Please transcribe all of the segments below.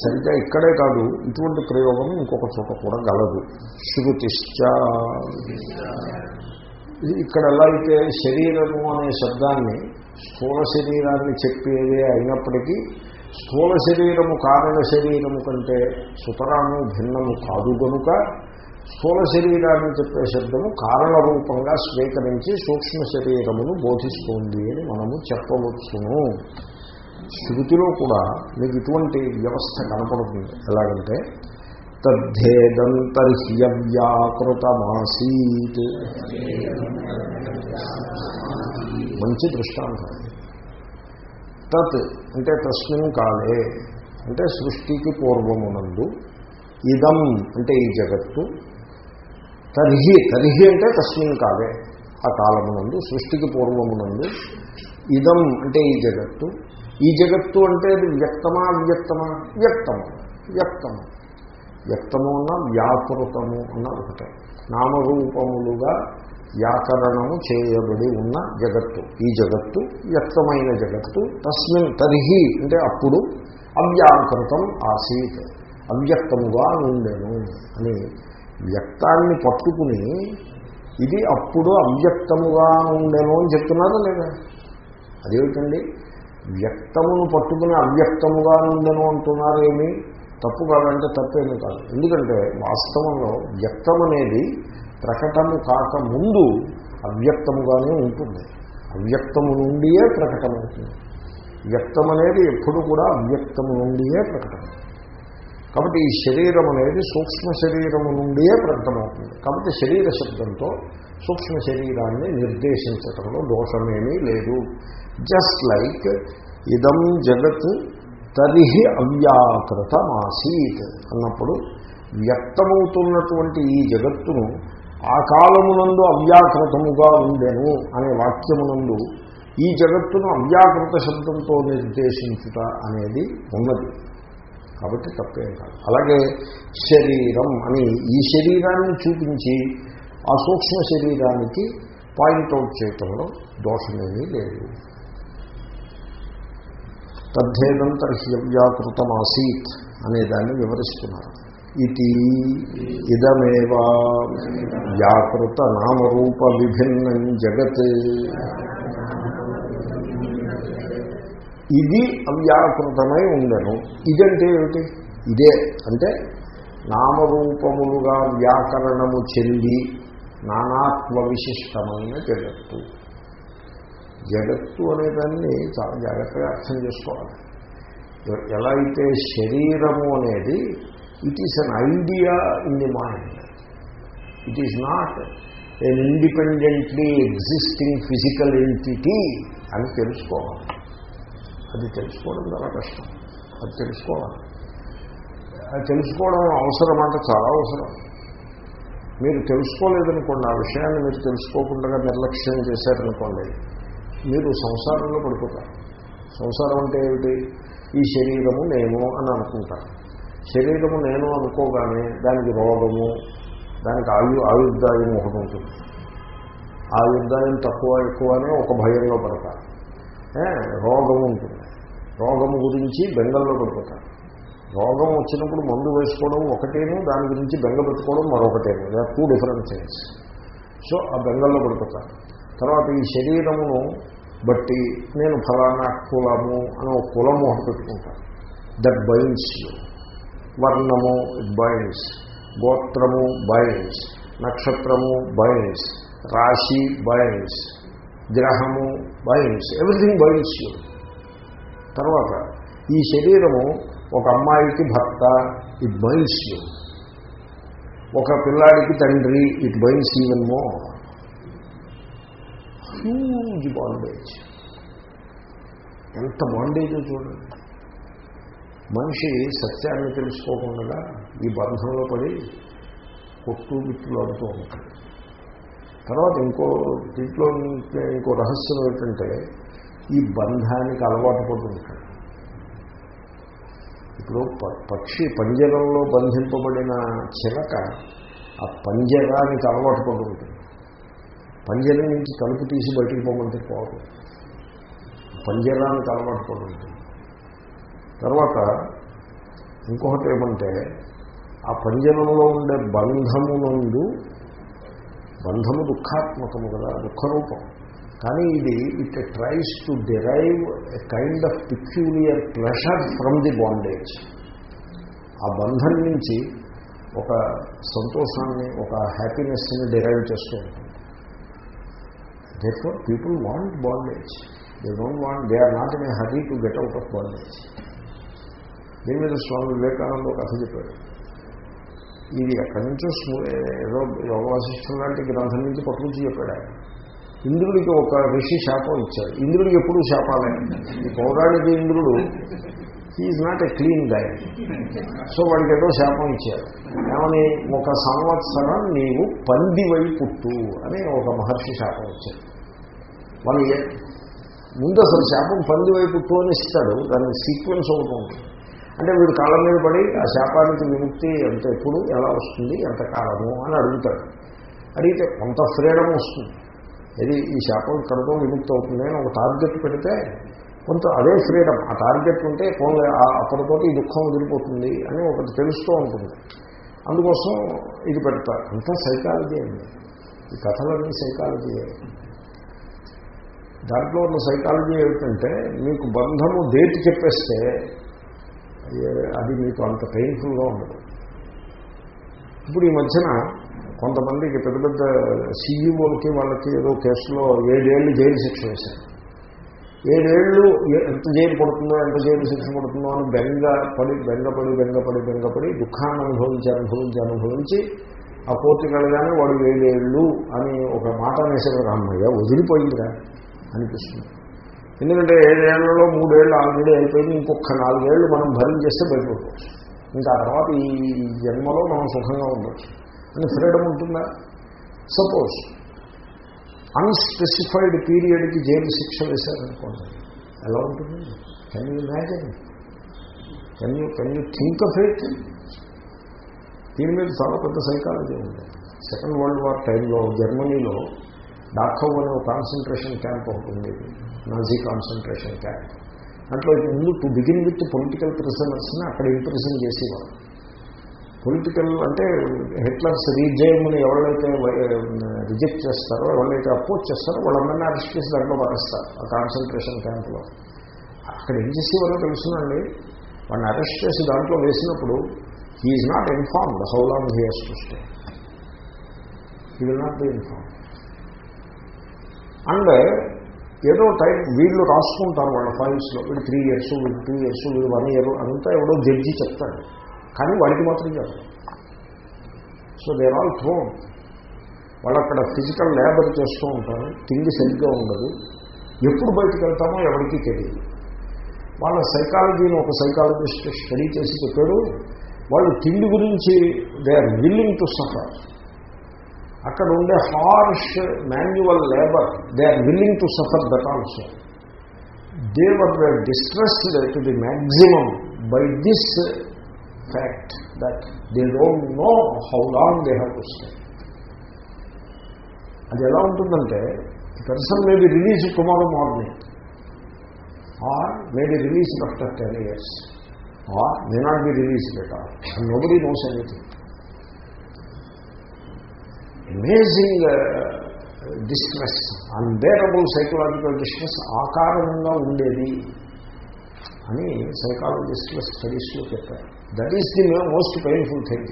సరిగ్గా ఇక్కడే కాదు ఇటువంటి ప్రయోగం ఇంకొక చోట కూడా గలదు. శృతిశ్చ. ఇక్కడ ఎలా అయితే శరీరము అనే శబ్దాన్ని స్థూల శరీరాన్ని చెప్పేదే అయినప్పటికీ స్థూల శరీరము కారణ శరీరము కంటే సుతరాము భిన్నము కాదు కనుక స్థూల శరీరాన్ని చెప్పే శబ్దము కారణ రూపంగా స్వీకరించి సూక్ష్మ శరీరమును బోధిస్తుంది అని మనము చెప్పవచ్చును. శృతిలో కూడా మీకు ఇటువంటి వ్యవస్థ కనపడుతుంది. ఎలాగంటే తద్ధేదంతర్హ్యవ్యాకృతమాసీత్ మంచి దృష్టాంతం. తత్ అంటే తస్మిన్ కాలే అంటే సృష్టికి పూర్వమునందు ఇదం అంటే ఈ జగత్తు తర్హి తర్హి అంటే తస్మిన్ కాలే ఆ కాలమునందు సృష్టికి పూర్వమునందు ఇదం అంటే ఈ జగత్తు ఈ జగత్తు అంటే అది వ్యక్తమా అవ్యక్తమా? వ్యక్తము. వ్యక్తము. వ్యక్తము అన్న వ్యాకృతము అన్న ఒకటే. నామరూపములుగా వ్యాకరణము చేయబడి ఉన్న జగత్తు. ఈ జగత్తు వ్యక్తమైన జగత్తు. తస్మిన్ తర్హి అంటే అప్పుడు అవ్యాకృతం ఆసీత్. అవ్యక్తముగా ఉండెను అని వ్యక్తాన్ని పట్టుకుని ఇది అప్పుడు అవ్యక్తముగా ఉండెను అని చెప్తున్నారా లేదా? అదేమిటండి? వ్యక్తమును పట్టుకుని అవ్యక్తముగా ఉందను అంటున్నారేమి తప్పు కాదంటే తప్పేమీ కాదు. ఎందుకంటే వాస్తవంలో వ్యక్తం అనేది ప్రకటము కాక ముందు అవ్యక్తముగానే ఉంటుంది. అవ్యక్తము నుండియే ప్రకటమవుతుంది వ్యక్తం అనేది ఎప్పుడు కూడా అవ్యక్తము నుండియే ప్రకటన. కాబట్టి ఈ శరీరం అనేది సూక్ష్మ శరీరము నుండియే ప్రకటమవుతుంది కాబట్టి శరీర శబ్దంతో సూక్ష్మ శరీరాన్ని నిర్దేశించటంలో దోషమేమీ లేదు. జస్ట్ లైక్ ఇదం జగత్ తరిహి అవ్యాకృతమాసీత్ అన్నప్పుడు వ్యక్తమవుతున్నటువంటి ఈ జగత్తును ఆ కాలమునందు అవ్యాకృతముగా ఉండెను అనే వాక్యమునందు ఈ జగత్తును అవ్యాకృత శబ్దంతో నిర్దేశించుట అనేది ఉన్నది. కాబట్టి తప్పేం కాదు. అలాగే శరీరం అని ఈ శరీరాన్ని చూపించి ఆ సూక్ష్మ శరీరానికి పాయింట్అవుట్ చేయటంలో దోషమేమీ లేదు. తద్ధేదంతర్హ్యవ్యాకృతమాసీత్ అనే దాన్ని వివరిస్తున్నారు. ఇది ఇదమేవా వ్యాకృత నామరూప విభిన్నం జగత్. ఇది అవ్యాకృతమై ఉండను. ఇదంటే ఏమిటి? ఇదే. అంటే నామరూపములుగా వ్యాకరణము చెంది నానాత్మ విశిష్టమైన జగత్తు. జగత్తు అనేదాన్ని చాలా జాగ్రత్తగా అర్థం చేసుకోవాలి. ఎలా అయితే శరీరము అనేది it is an idea in the mind it is not an independently existing physical entity అని తెలుసుకోవాలి. అది తెలుసుకోవడం చాలా కష్టం. అది తెలుసుకోవాలి. అది తెలుసుకోవడం అవసరం అంటే చాలా అవసరం. మీరు తెలుసుకోలేదనుకోండి ఆ విషయాన్ని మీరు తెలుసుకోకుండా నిర్లక్ష్యం చేశారనుకోండి మీరు సంసారంలో పడిపోతారు సంసారం అంటే ఏమిటి? ఈ శరీరము నేను అని అనుకుంటారు. శరీరము నేను అనుకోగానే దానికి రోగము దానికి ఆయు ఆయుర్దాయం ఒకటి ఉంటుంది. ఆయుర్దాయం తక్కువ ఎక్కువ అనే ఒక భయంలో పడతారు. రోగం ఉంటుంది. రోగము గురించి బెంగల్లో పడిపోతారు రోగం వచ్చినప్పుడు మందు వేసుకోవడం ఒకటేను దాని గురించి బెంగ పెట్టుకోవడం మరొకటేను. They two different things so ఆ బెంగల్లో పడిపోతారు తర్వాత ఈ శరీరమును బట్టి నేను ఫలానా కులము అని ఒక కులము ఒకటి పెట్టుకుంటాను దట్ బైన్స్ వర్ణము ఇట్ బైన్స్ గోత్రము బైన్స్ నక్షత్రము బైన్స్ రాశి బైన్స్ గ్రహము బైన్స్ ఎవ్రీథింగ్ బైన్స్ తర్వాత ఈ శరీరము ఒక అమ్మాయికి భర్త ఇట్ బైన్స్ ఒక పిల్లాడికి తండ్రి it binds even more huge bondage ఎంత బాండేజ్ చూడండి. మనిషి సత్యాన్ని తెలుసుకోకుండా ఈ బంధంలో పడి కొట్టు బిట్టులు అడుగుతూ ఉంటాడు. తర్వాత ఇంకో దీంట్లో ఇంకో రహస్యం ఏంటంటే ఈ బంధానికి అలవాటు పడుతూ ఉంటాడు. ఇప్పుడు పక్షి పంజరంలో బంధింపబడిన చిలక ఆ పంజరానికి అలవాటు పడి ఉంటుంది. పంజరం నుంచి తలుపు తీసి బయటికి పోమంటే పోదు. పంజరానికి అలవాటు ఉంటుంది తర్వాత ఇంకొకటి ఏమంటే ఆ పంజరంలో ఉండే బంధము నందు బంధము దుఃఖాత్మకము కదా దుఃఖరూపం. కానీ ఇది it tries to derive a kind of peculiar pleasure from the bondage ఆ బంధం నుంచి ఒక సంతోషాన్ని ఒక హ్యాపీనెస్ని డిరైవ్ చేస్తూ ఉంటుంది. Therefore people want bondage. They don't want they are not in a hurry to get out of bondage. దీని మీద స్వామి వివేకానంద ఒక కథ చెప్పాడు. ఇది ఎక్కడి నుంచో ఏదో యోగ లాంటి గ్రంథం నుంచి పట్టుకొచ్చి చెప్పాడు ఆయన. ఇంద్రుడికి ఒక ఋషి శాపం ఇచ్చాడు. ఇంద్రుడికి ఎప్పుడూ శాపాలే. ఈ పౌరాణిక ఇంద్రుడు is not a clean guy so వాడికి ఏదో శాపం ఇచ్చాడు. ఏమని ఒక సంవత్సరం నీవు పందివై పుట్టు అని ఒక మహర్షి శాపం ఇచ్చాడు. వన్ ఇయర్ ముందు అసలు శాపం పంది వైపు అని ఇస్తాడు దాని సీక్వెన్స్ ఒకటి ఉంటుంది. అంటే వీడు కాలం మీద పడి ఆ శాపానికి విముక్తి ఎంత ఎప్పుడు ఎలా వస్తుంది ఎంత కాలము అని అడుగుతాడు. అడిగితే కొంత ఫ్రీడమ్ వస్తుంది. ఇది ఈ శాపం ఇక్కడతో విముక్తి అవుతుంది అని ఒక టార్గెట్ పెడితే కొంత అదే ఫ్రీడమ్. ఆ టార్గెట్ ఉంటే కొన్ని అప్పటితో ఈ దుఃఖం వదిలిపోతుంది అని ఒకటి తెలుస్తూ ఉంటుంది. అందుకోసం ఇది పెడతారు. అంతా సైకాలజీ అండి. ఈ కథలన్నీ సైకాలజీ దాంట్లో ఉన్న సైకాలజీ ఏమిటంటే మీకు బంధము డేట్ చెప్పేస్తే అది మీకు అంత పెయిన్ఫుల్గా ఉండదు. ఇప్పుడు ఈ మధ్యన కొంతమందికి పెద్ద పెద్ద సీఈఓలకి వాళ్ళకి ఏదో కేసులో ఏడేళ్ళు జైలు శిక్ష వేశారు. ఏడేళ్ళు ఎంత జైలు పడుతుందో ఎంత జైలు శిక్ష పడుతుందో అని బెంగ పడి బెంగపడి బెంగపడి బెంగపడి దుఃఖాన్ని అనుభవించి అనుభవించి అనుభవించి ఆ కోర్టుకి వెళ్ళగానే వాడు ఏడేళ్ళు అని ఒక మాట అనేసారు అమ్మయ్య వదిలిపోయిందిరా. అనిపిస్తుంది. ఎందుకంటే ఏడేళ్ళలో మూడేళ్ళు ఆల్రెడీ అయిపోయింది ఇంకొక నాలుగేళ్ళు మనం భరించేస్తే బయటపడుకోవచ్చు ఇంకా తర్వాత ఈ జన్మలో మనం సుఖంగా ఉండొచ్చు. అని ఫ్రీడమ్ ఉంటుందా? సపోజ్ అన్స్పెసిఫైడ్ పీరియడ్కి జైలు శిక్ష వేశారనుకోండి ఎలా ఉంటుంది? Can you imagine can you can you think of it దీని మీద చాలా పెద్ద సైకాలజీ ఉంది. సెకండ్ వరల్డ్ వార్ టైంలో జర్మనీలో డాఖవ్ అనే ఒక కాన్సన్ట్రేషన్ క్యాంప్ ఒకటి ఉండేది నాజీ కాన్సన్ట్రేషన్ క్యాంప్ దాంట్లో ముందు టు బిగిన్ విత్ పొలిటికల్ ప్రిజనర్స్ని అక్కడ ఇంప్రిజన్ చేసేవారు. పొలిటికల్ అంటే హిట్లర్స్ రీజైమ్ని ఎవరైతే రిజెక్ట్ చేస్తారో ఎవరైతే అపోజ్ చేస్తారో వాళ్ళందరినీ అరెస్ట్ చేసి దాంట్లో పడేస్తారు ఆ కాన్సన్ట్రేషన్ క్యాంప్లో అక్కడ ఏం చేసేవారో తెలుసునండి. వాడిని అరెస్ట్ చేసి దాంట్లో వేసినప్పుడు he is not informed how long he has to stay he will not be inform and uh, ఏదో టైం వీళ్ళు రాసుకుంటారు వాళ్ళ ఫైల్స్లో వీడు త్రీ ఇయర్స్ వీడు టూ ఇయర్స్ వీడు వన్ ఇయర్ అదంతా ఎవడో జడ్జి చెప్తాడు. కానీ వాడికి మాత్రం చెప్పరు. సో దేర్ ఆల్ థ్రోన్ వాళ్ళు అక్కడ ఫిజికల్ లేబర్ చేస్తూ ఉంటారు. తిండి సరిగ్గా ఉండదు. ఎప్పుడు బయటకు వెళ్తామో ఎవరికీ తెలియదు. వాళ్ళ సైకాలజీని ఒక సైకాలజిస్ట్ స్టడీ చేసి చెప్పాడు. వాళ్ళు తిండి గురించి they are willing to suffer అక్కడ ఉండే harsh manual labour they are willing to suffer that also they were distressed to the maximum by this fact that they don't know how long they have to stay అది ఎలా ఉంటుందంటే person may be release tomorrow morning or may be release after ten years or may not be release better nobody knows anything amazing distress unbearable psychological distress ఆకారంగా ఉండేది అని సైకాలజిస్టుల స్టడీస్లో చెప్పారు. That is the most painful thing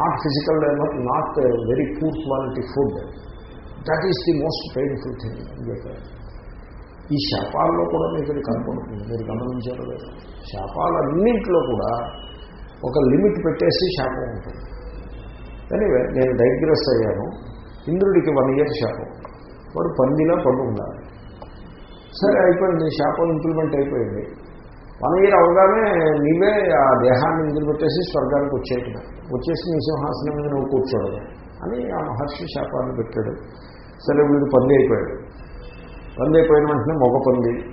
not physical labour not very poor quality food that is the most painful thing అని చెప్పారు. ఈ శాపాల్లో కూడా మీకు ఇది కనపడుతుంది. మీరు గమనించారు లేదు శాపాలన్నింటిలో కూడా ఒక లిమిట్ పెట్టేసి శాపం ఉంటుంది. ఎనీవే నేను డైగ్రెస్ అయ్యాను. ఇంద్రుడికి వన్ ఇయర్ శాపం. వాడు పందిలా పండు సరే అయిపోయింది. శాపం ఇంప్లిమెంట్ అయిపోయింది. వన్ ఇయర్ అవగానే నీవే ఆ దేహాన్ని నిద్రపెట్టేసి స్వర్గానికి వచ్చేయటమే వచ్చేసి నీ సింహాసనం మీద నువ్వు కూర్చోవడం అని ఆ మహర్షి శాపాన్ని పెట్టాడు. సరే వీడు పంది అయిపోయాడు. పంది అయిపోయిన వెంటనే మగ పంది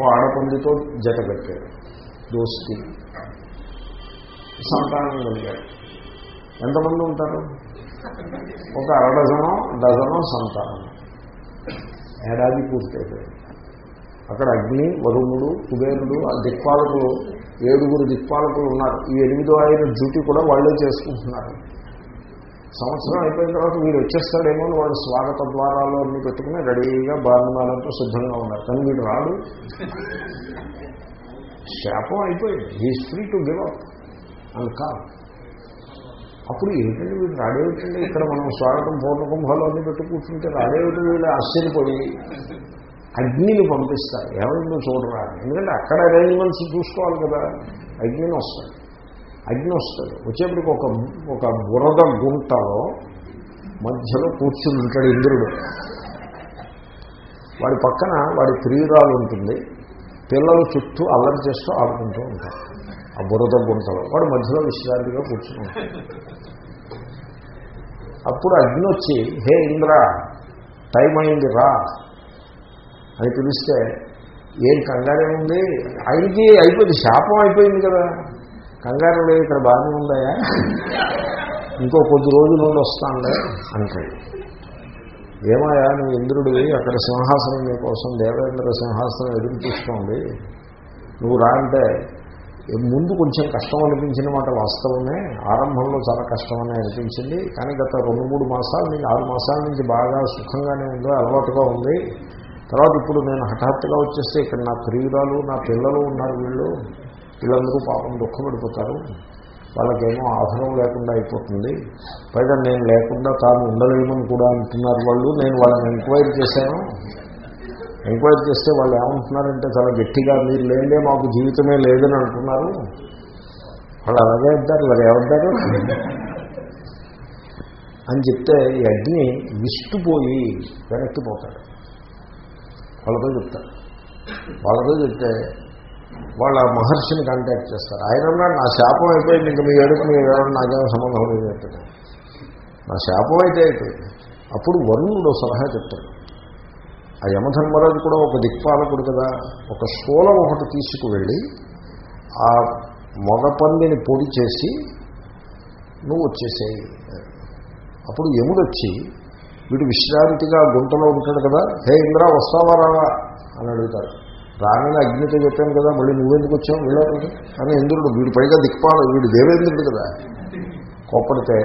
ఓ ఆడపందితో జత పెట్టాడు. దోస్తి. సంతానం కలిగాడు. ఎంతమంది ఉంటారు? ఒక అరడజనో డజనో సంతానం. ఏడాది పూర్తయిపోయింది. అక్కడ అగ్ని వరుణుడు కుబేరుడు ఆ దిక్పాలకులు ఏడుగురు దిక్పాలకులు ఉన్నారు. ఈ ఎనిమిదో ఆయన డ్యూటీ కూడా వాళ్ళే చేసుకుంటున్నారు. సంవత్సరం అయిపోయిన తర్వాత వీడు వచ్చేస్తాడేమో అని వాళ్ళు స్వాగత ద్వారాలు అన్ని పెట్టుకుని రెడీగా బాణమాలంతో సిద్ధంగా ఉన్నారు. కానీ వీడు రాడు. శాపం అయిపోయింది. He's free to give up and call అప్పుడు ఏంటంటే వీడు రాడేమిటండి? ఇక్కడ మనం స్వాగతం పూర్ణకుంభాలు అన్ని పెట్టి కూర్చుంటే రాడేమిటి వీళ్ళు ఆశ్చర్యపోయి అగ్నిని పంపిస్తారు. ఏమైందో చూడరా? ఎందుకంటే అక్కడ అరేంజ్మెంట్స్ చూసుకోవాలి కదా. అగ్నిని వస్తాడు. అగ్ని వస్తాడు. వచ్చేప్పటికి ఒక ఒక బురద గుంటలో మధ్యలో కూర్చుని ఉంటాడు ఇంద్రుడు. వాడి పక్కన వాడి ప్రియురాలు ఉంటుంది. పిల్లలు చుట్టూ అల్లరి చేస్తూ ఆడుకుంటూ ఉంటారు. ఆ బురద గుంటలో. వాడు మధ్యలో విశ్రాంతిగా కూర్చుని అప్పుడు అగ్ని వచ్చి హే ఇంద్ర టైం అయింది రా అని పిలిస్తే ఏం కంగారేముంది ఆయనకి అయిపోయింది శాపం అయిపోయింది కదా. కంగారు లేదు ఇక్కడ బాగానే ఉందాయా ఇంకో కొద్ది రోజుల నుండి వస్తానులే అంటాడు. ఏమయ్యా నువ్వు ఇంద్రుడివి అక్కడ సింహాసనం కోసం దేవేంద్ర సింహాసనం ఎదురు చూస్తోంది. నువ్వు రా అంటే ముందు కొంచెం కష్టం అనిపించిన మాట వాస్తవమే. ఆరంభంలో చాలా కష్టమని అనిపించింది. కానీ గత రెండు మూడు మాసాల నుంచి ఆరు మాసాల నుంచి బాగా సుఖంగానే ఉందో అలవాటుగా ఉంది. తర్వాత ఇప్పుడు నేను హఠాత్తుగా వచ్చేస్తే ఇక్కడ నా ప్రియురాలు నా పిల్లలు ఉన్నారు వీళ్ళు. వీళ్ళందరూ పాపం దుఃఖపడిపోతారు. వాళ్ళకేమో ఆధారం లేకుండా అయిపోతుంది. పైగా నేను లేకుండా తాను ఉండలేమని కూడా అంటున్నారు వాళ్ళు. నేను వాళ్ళని ఎంక్వైరీ చేశాను. ఎంక్వైరీ చేస్తే వాళ్ళు ఏమంటున్నారంటే చాలా గట్టిగా మీరు లేదే మాకు జీవితమే లేదని అంటున్నారు. వాళ్ళు అలాగే అంటారు ఇలా ఏమంటారు? అని చెప్తే ఈ అగ్ని విష్టుపోయి వెనక్కిపోతాడు. వాళ్ళతో చెప్తారు. వాళ్ళతో చెప్తే వాళ్ళ మహర్షిని కాంటాక్ట్ చేస్తారు. ఆయన నా శాపం అయిపోయింది ఇంకా మీ ఏడుపు మీ ఏడు నాకేమో సంబంధం లేదు అంటాడు నా శాపం అయితే అయిపోయింది. అప్పుడు వరుణుడు సలహా చెప్తాడు. ఆ యమధర్మరాజు కూడా ఒక దిక్పాలకుడు కదా. ఒక శూలం ఒకటి తీసుకువెళ్ళి ఆ మగపందిని పొడి చేసి నువ్వు వచ్చేసేయి. అప్పుడు యముడు వచ్చి వీడు విశ్రాంతిగా గుంటలో ఉంటాడు కదా హే ఇంద్ర వస్తావా రావా? అని అడుగుతాడు. రానని అగ్నితో చెప్పాను కదా మళ్ళీ నువ్వెందుకు వచ్చావు? వెళ్ళాడు అని ఇంద్రుడు వీడు పైగా దిక్పాల వీడు దేవేంద్రుడు కదా. కోప్పడితే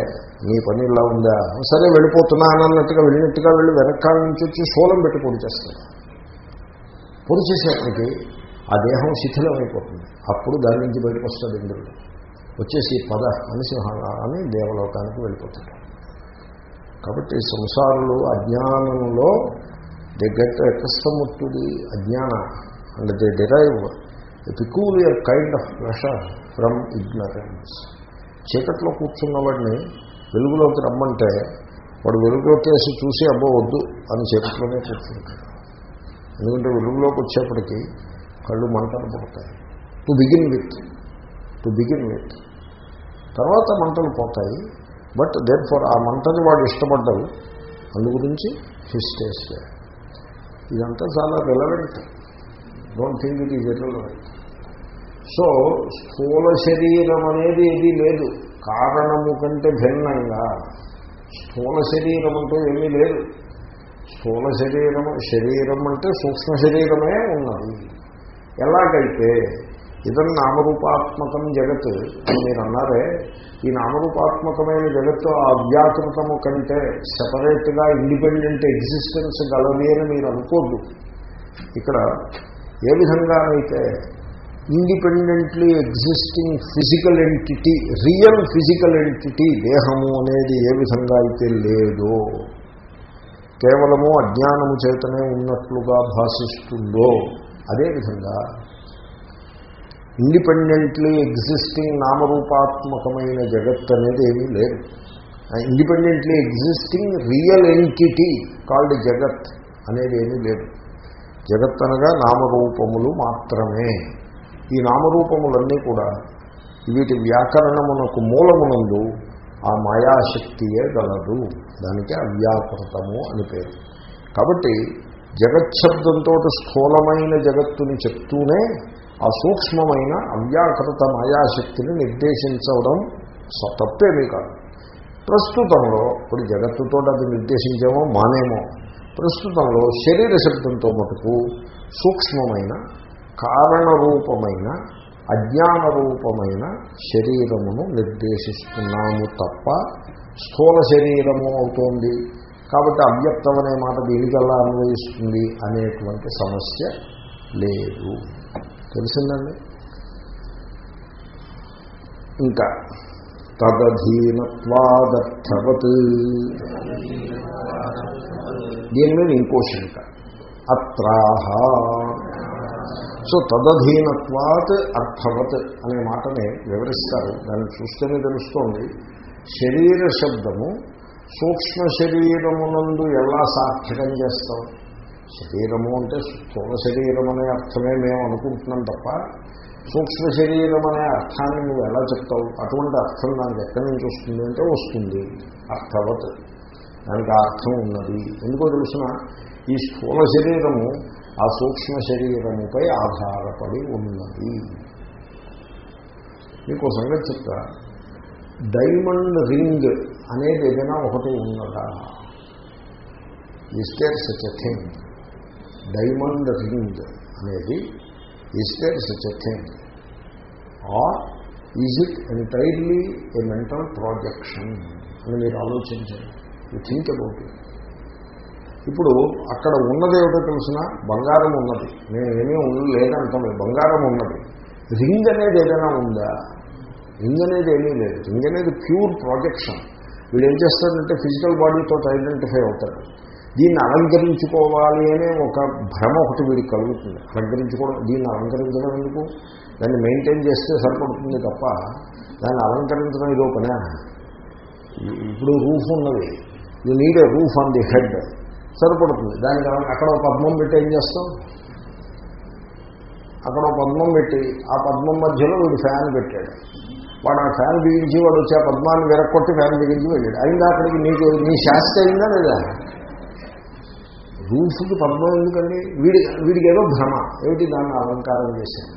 నీ పని ఇలా ఉందా? సరే వెళ్ళిపోతున్నా అన్నట్టుగా వెళ్ళినట్టుగా వెళ్ళి వెనకాల నుంచి వచ్చి శూలం పెట్టి పొడి చేస్తాడు పొడి చేసేప్పటికి ఆ దేహం శిథిలం అయిపోతుంది అప్పుడు దాని నుంచి బయటకు వస్తాడు ఇంద్రుడు. వచ్చేసి పద మనిషి అని దేవలోకానికి వెళ్ళిపోతాడు. కాబట్టి సంసారులు అజ్ఞానంలో దగ్గర గెట్ కష్టముట్టుది అజ్ఞాన and the derive peculiar kind of pressure from ignorance చీకట్లో కూర్చున్న వాడిని వెలుగులోకి రమ్మంటే వాడు వెలుగులోకి వేసి చూసి అబ్బో వద్దు అని చెప్పుకునే కూర్చుంటాడు. ఎందుకంటే వెలుగులోకి వచ్చేప్పటికి కళ్ళు మంటలు పడతాయి to begin with to begin with తర్వాత మంటలు పోతాయి. బట్ దేర్ ఫర్ ఆ మంటని వాడు ఇష్టపడ్డారు అందు గురించి హిస్టేస్ ఇదంతా చాలా relevant don't think it is relevant so స్థూల శరీరం అనేది ఏది లేదు. కారణము కంటే భిన్నంగా స్థూల శరీరం అంటూ ఏమీ లేదు. స్థూల శరీరం శరీరం అంటే సూక్ష్మ శరీరమే ఉన్నది. ఎలాగైతే ఇదం నామరూపాత్మకం జగత్ మీరు అన్నారే ఈ నామరూపాత్మకమైన జగత్తు అవ్యాకృతము కంటే సపరేట్గా ఇండిపెండెంట్ ఎగ్జిస్టెన్స్ గలది అని మీరు అనుకోద్దు. ఇక్కడ ఏ విధంగానైతే independently existing physical entity real physical entity దేహము అనేది ఏ విధంగా అయితే లేదో కేవలము అజ్ఞానము చేతనే ఉన్నట్లుగా భాషిస్తుందో అదేవిధంగా ఇండిపెండెంట్లీ ఎగ్జిస్టింగ్ నామరూపాత్మకమైన జగత్ అనేది ఏమీ లేదు. Independently existing real entity called జగత్ అనేది ఏమీ లేదు. జగత్ అనగా నామరూపములు మాత్రమే. ఈ నామరూపములన్నీ కూడా వీటి వ్యాకరణమునకు మూలమునందు ఆ మాయాశక్తియే గలదు. దానికి అవ్యాకృతము అని పేరు. కాబట్టి జగచ్చబ్దంతో స్థూలమైన జగత్తుని చెప్తూనే ఆ సూక్ష్మమైన అవ్యాకృత మాయాశక్తిని నిర్దేశించడం తప్పేమీ కాదు ప్రస్తుతంలో ఇప్పుడు జగత్తుతో అది నిర్దేశించేమో మానేమో. ప్రస్తుతంలో శరీర శబ్దంతో మటుకు సూక్ష్మమైన కారణరూపమైన అజ్ఞాన రూపమైన శరీరమును నిర్దేశిస్తున్నాము తప్ప స్థూల శరీరము అవుతోంది. కాబట్టి అవ్యక్తం అనే మాట దీనికల్లా అన్వయిస్తుంది అనేటువంటి సమస్య లేదు. తెలిసిందండి? ఇంకా తదధీనత్వాదర్థవత్. దీని మీద ఇంకో శంక. అత్రాహ. సో తదధీనత్వాత్ అర్థవత్ అనే మాటని వివరిస్తారు. దాన్ని చూస్తేనే తెలుస్తోంది. శరీర శబ్దము సూక్ష్మ శరీరమునందు ఎలా సార్థకం చేస్తాం శరీరము అంటే స్థూల శరీరం అనే అర్థమే మేము అనుకుంటున్నాం తప్ప సూక్ష్మ శరీరం అనే అర్థాన్ని నువ్వు ఎలా చెప్తావు? అటువంటి అర్థం దానికి ఎక్కడి నుంచి వస్తుంది అంటే వస్తుంది. అర్థవత్ దానికి ఆ అర్థం ఉన్నది. ఎందుకో తెలుసిన ఈ స్థూల శరీరము ఆ సూక్ష్మ శరీరముపై ఆధారపడి ఉన్నది. మీకు ఒక సంగతి చెప్తా. డైమండ్ రింగ్ అనేది ఏదైనా ఒకటి ఉన్నదా? Is there such a thing diamond ring అనేది is there such a thing or is it entirely a mental projection అని మీరు ఆలోచించండి. యూ థింక్ అబౌట్ ఇట్ ఇప్పుడు అక్కడ ఉన్నది ఏమిటో తెలిసిన బంగారం ఉన్నది. నేను ఏమీ ఉంది బంగారం ఉన్నది. రింగ్ అనేది ఏదైనా ఉందా? రింగ్ అనేది ఏమీ లేదు. రింగ్ అనేది ప్యూర్ ప్రొజెక్షన్. వీడు ఏం చేస్తారంటే ఫిజికల్ బాడీతో ఐడెంటిఫై అవుతాడు. దీన్ని అలంకరించుకోవాలి అనే ఒక భ్రమ ఒకటి వీడికి కలుగుతుంది. అలంకరించుకోవడం దీన్ని అలంకరించడం ఎందుకు? దాన్ని మెయింటైన్ చేస్తే సరిపడుతుంది తప్ప దాన్ని అలంకరించడం ఇది ఒకనే ఇప్పుడు రూఫ్ ఉన్నది. You need a roof on the head. సరిపడుతుంది. దానికి అక్కడ ఒక పద్మం పెట్టి ఏం చేస్తాం? అక్కడ ఒక పద్మం పెట్టి ఆ పద్మం మధ్యలో వీడు ఫ్యాన్ పెట్టాడు. వాడు ఆ ఫ్యాన్ బిగించి వాడు వచ్చి ఆ పద్మాన్ని వెరక్కొట్టి ఫ్యాన్ బిగించి వెళ్ళాడు అయిందా అక్కడికి? నీకు నీ శాస్త్ర అయిందా లేదా? రూఫ్కి పద్మం ఎందుకండి? వీడి వీడికి ఏదో భ్రమ. ఏమిటి దాన్ని అలంకారం చేశాను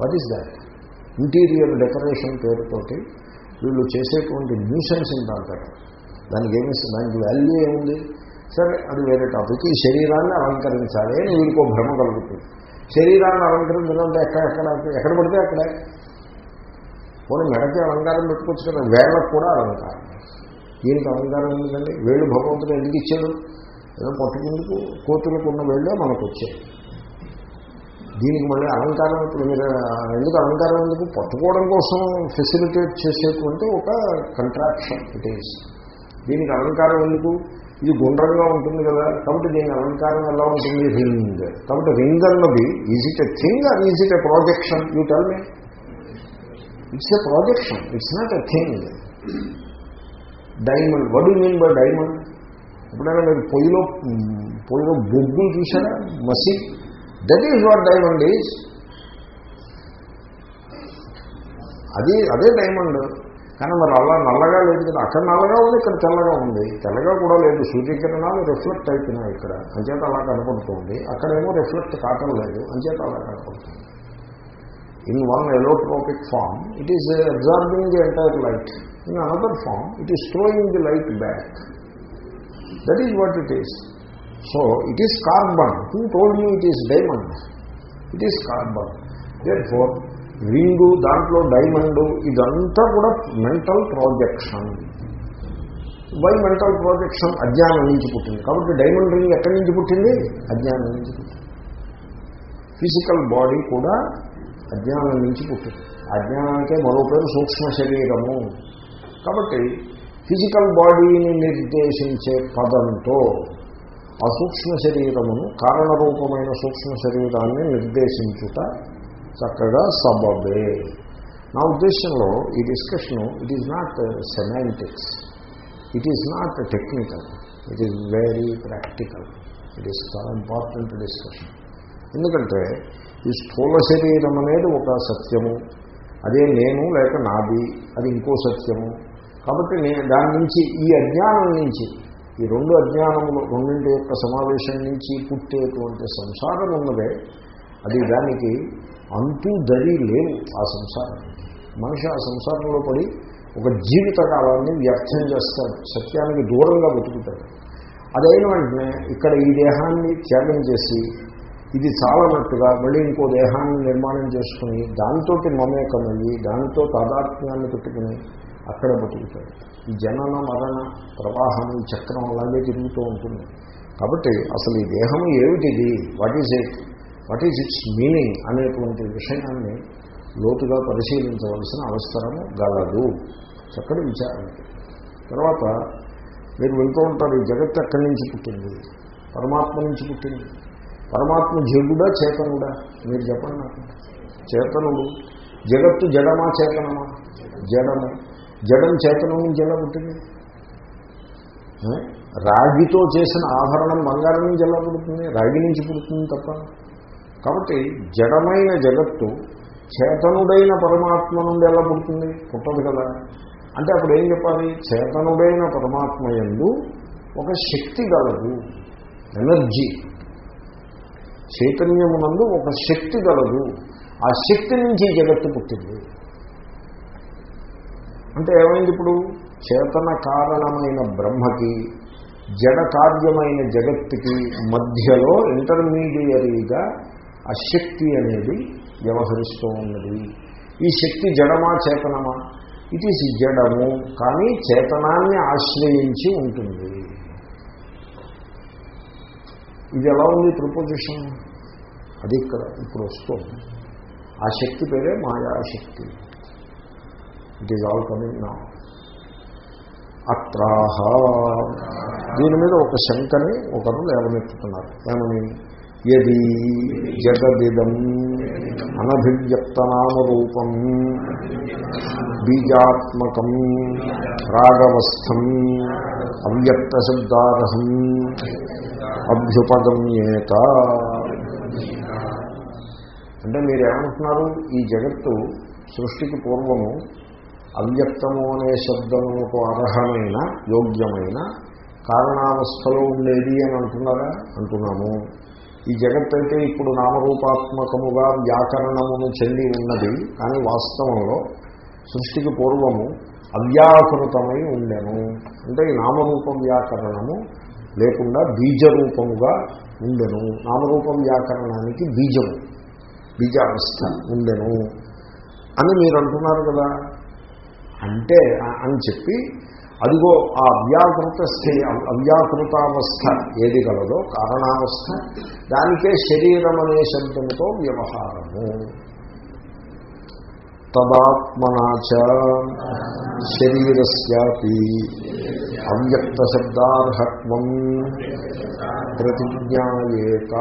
what is that interior decoration పేరుతోటి వీళ్ళు చేసేటువంటి న్యూసెన్స్ ఉంటారు దానికి ఏమి దానికి వాల్యూ ఏముంది? సరే అది వేరే టాపిక్. ఈ శరీరాన్ని అలంకరించాలి అని వీడికి భ్రమ కలుగుతుంది. శరీరాన్ని అలంకరించడం ఎక్కడ ఎక్కడ ఎక్కడ పడితే అక్కడే. పోనీ మెడకి అలంకారం పెట్టుకోవచ్చు కదా వేళ్ళకు కూడా అలంకారం. దీనికి అలంకారం ఎందుకండి? వేళ్ళు భగవంతుడు ఎందుకు ఇచ్చాడు? ఏదో పట్టుకుందుకు కోతులకు ఉన్న వేళ్ళే మనకు వచ్చాయి. దీనికి మళ్ళీ అలంకారం ఇప్పుడు మీరు ఎందుకు అలంకారం ఎందుకు? పట్టుకోవడం కోసం ఫెసిలిటేట్ చేసేటువంటి ఒక కంట్రాక్షన్ ఇట్ ఈస్ దీనికి అలంకారం ఎందుకు? ఇది గుండ్రంగా ఉంటుంది కదా. కాబట్టి దీని అలంకారం ఎలా ఉంటుంది? రింగ్. కాబట్టి రింగ్ అన్నది is it a thing or is it a projection you tell me it's a projection it's not a thing diamond what you mean by diamond ఎప్పుడైనా మీరు పొయ్యిలో పొయ్యిలో బొగ్గులు చూసారా మసి. That is what diamond is అది అదే డైమండ్ కానీ మరి అలా నల్లగా లేదు కదా. అక్కడ నల్లగా ఉంది ఇక్కడ తెల్లగా ఉంది. తెల్లగా కూడా లేదు. సూర్యకిరణాలు రిఫ్లెక్ట్ అవుతున్నాయి ఇక్కడ. అంచేత అలా కనపడుతుంది. అక్కడేమో రిఫ్లెక్ట్ కావటం లేదు. అంచేత అలా కనపడుతుంది. In one allotropic form it is absorbing the entire light in another form it is throwing the light back that is what it is so it is carbon who told you it is diamond it is carbon therefore ring దాంట్లో diamond ఇదంతా కూడా mental projection. Why mental projection అజ్ఞానం నుంచి పుట్టింది? కాబట్టి diamond ring ఎక్కడి నుంచి పుట్టింది? అజ్ఞానం నుంచి పుట్టింది. ఫిజికల్ బాడీ కూడా అజ్ఞానం నుంచి పుట్టింది. అజ్ఞానానికే మరో పేరు సూక్ష్మ శరీరము. కాబట్టి ఫిజికల్ బాడీని నిర్దేశించే పదంతో ఆ సూక్ష్మ శరీరమును కారణరూపమైన సూక్ష్మ శరీరాన్ని నిర్దేశించుట చక్కగా సబబే. నా ఉద్దేశంలో ఈ discussion it is not semantics it is not technical it is very practical it is చాలా ఇంపార్టెంట్ డిస్కషన్ ఎందుకంటే ఈ స్థూల శరీరం అనేది ఒక సత్యము. అదే నేను లేక నాది అది ఇంకో సత్యము. కాబట్టి నేను దాని నుంచి ఈ అజ్ఞానం నుంచి ఈ రెండు అజ్ఞానములు రెండింటి యొక్క సమావేశం నుంచి పుట్టేటువంటి సంసారం ఉన్నదే అది దానికి అంతు దరి లేవు ఆ సంసారం. మనిషి ఆ సంసారంలో పడి ఒక జీవిత కాలాన్ని వ్యర్థం చేస్తాడు. సత్యానికి దూరంగా బతుకుతాడు అదైన వెంటనే ఇక్కడ ఈ దేహాన్ని త్యాగం చేసి ఇది చాలనట్టుగా మళ్ళీ ఇంకో దేహాన్ని నిర్మాణం చేసుకుని దాంతో మమేకమయ్యి దానితో తాదాత్మ్యాన్ని పెట్టుకుని అక్కడ బతుకుతాడు. ఈ జనన మరణ ప్రవాహం ఈ చక్రం అలాగే తిరుగుతూ ఉంటుంది. కాబట్టి అసలు ఈ దేహం ఏమిటిది? What is it what is its meaning అనేటువంటి విషయాన్ని లోతుగా పరిశీలించవలసిన అవసరము గలదు. చక్కటి విచారం తర్వాత మీరు వెళ్తూ ఉంటారు ఈ జగత్తు ఎక్కడి నుంచి పుట్టింది? పరమాత్మ నుంచి పుట్టింది. పరమాత్మ జగుడా చేతనుడా? మీరు చెప్పండి నాకు. చేతనుడు. జగత్తు జడమా చేతనమా? జడము. జడం చేతనం నుంచి ఎలా పుట్టింది? రాగితో చేసిన ఆభరణం బంగారం నుంచి ఎలా పుడుతుంది? రాగి నుంచి పుడుతుంది తప్ప. కాబట్టి జడమైన జగత్తు చేతనుడైన పరమాత్మ నుండి ఎలా పుడుతుంది? పుట్టదు కదా. అంటే అప్పుడు ఏం చెప్పాలి? చేతనుడైన పరమాత్మ ఎందు ఒక శక్తి గలదు ఎనర్జీ. చైతన్యమునందు ఒక శక్తి గలదు. ఆ శక్తి నుంచి జగత్తు పుట్టింది. అంటే ఏమైంది ఇప్పుడు? చేతన కారణమైన బ్రహ్మకి జడ కార్యమైన జగత్తుకి మధ్యలో ఇంటర్మీడియరీగా ఆ శక్తి అనేది వ్యవహరిస్తూ ఉన్నది. ఈ శక్తి జడమా చేతనమా? ఇట్ ఈస్ జడము కానీ చేతనాన్ని ఆశ్రయించి ఉంటుంది. ఇది ఎలా ఉంది ప్రపోజిషన్? అది ఇక్కడ ఇప్పుడు వస్తుంది. ఆ శక్తి పేరే మాయాశక్తి. ఇట్ ఈజ్ ఆల్ కమింగ్ నా అత్రాహ. దీని మీద ఒక శంకని ఒకరు లేవనెత్తుతున్నారు. ఏమని? యది జగదిదం అనభివ్యక్తనామరూపం బీజాత్మకం రాగవస్థం అవ్యక్తశబ్దార్హం అభ్యుపగమ్యేత. అంటే మీరేమంటున్నారు? ఈ జగత్తు సృష్టికి పూర్వము అవ్యక్తము అనే శబ్దముకు అర్హమైన యోగ్యమైన కారణావస్థలో ఉండేది అని అంటున్నారా? అంటున్నాము. ఈ జగత్ అయితే ఇప్పుడు నామరూపాత్మకముగా వ్యాకరణమును చెంది ఉన్నది కానీ వాస్తవంలో సృష్టికి పూర్వము అవ్యాకృతమై ఉండెను. అంటే ఈ నామరూపం వ్యాకరణము లేకుండా బీజరూపముగా ఉండెను. నామరూపం వ్యాకరణానికి బీజము బీజావస్థ ఉండెను అని మీరు అంటున్నారు కదా? అంటే అని చెప్పి అదిగో ఆ అవ్యాకృత స్థితి అవ్యాకృతావస్థ ఏది గలదో కారణావస్థ దానికే శరీరం అనే శబ్దంతో వ్యవహారము. తదాత్మనాచ శరీరస్యాపి అవ్యక్త శబ్దార్హత్వం ప్రతిజ్ఞాయేత.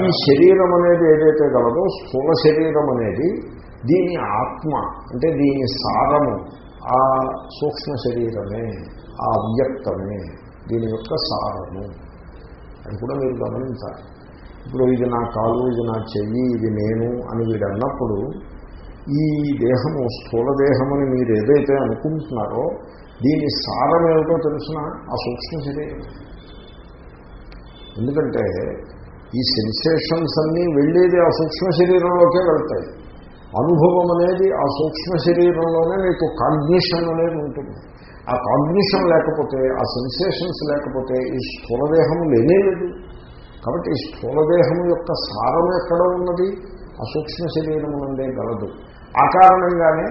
ఈ శరీరం అనేది ఏదైతే గలదో స్థూల శరీరం అనేది దీని ఆత్మ అంటే దీని సారము ఆ సూక్ష్మ శరీరమే ఆ అవ్యక్తమే దీని యొక్క సారము అని కూడా మీరు గమనించాలి. ఇప్పుడు ఇది నా కాలు ఇది నా చెయ్యి ఇది నేను అని వీడు అన్నప్పుడు ఈ దేహము స్థూల దేహమని మీరు ఏదైతే అనుకుంటున్నారో దీని సారం ఏమిటో తెలిసిన ఆ సూక్ష్మ శరీరం. ఎందుకంటే ఈ సెన్సేషన్స్ అన్నీ వెళ్ళేది ఆ సూక్ష్మ శరీరంలోకే వెళ్తాయి. అనుభవం అనేది ఆ సూక్ష్మ శరీరంలోనే మీకు కాగ్నిషన్ అనేది ఉంటుంది. ఆ కాగ్నిషన్ లేకపోతే ఆ సెన్సేషన్స్ లేకపోతే ఈ స్థూలదేహం లేనేలేదు కాబట్టి ఈ స్థూలదేహం యొక్క సారం ఎక్కడ ఉన్నది? ఆ సూక్ష్మ శరీరం నుండే గలదు. ఆ కారణంగానే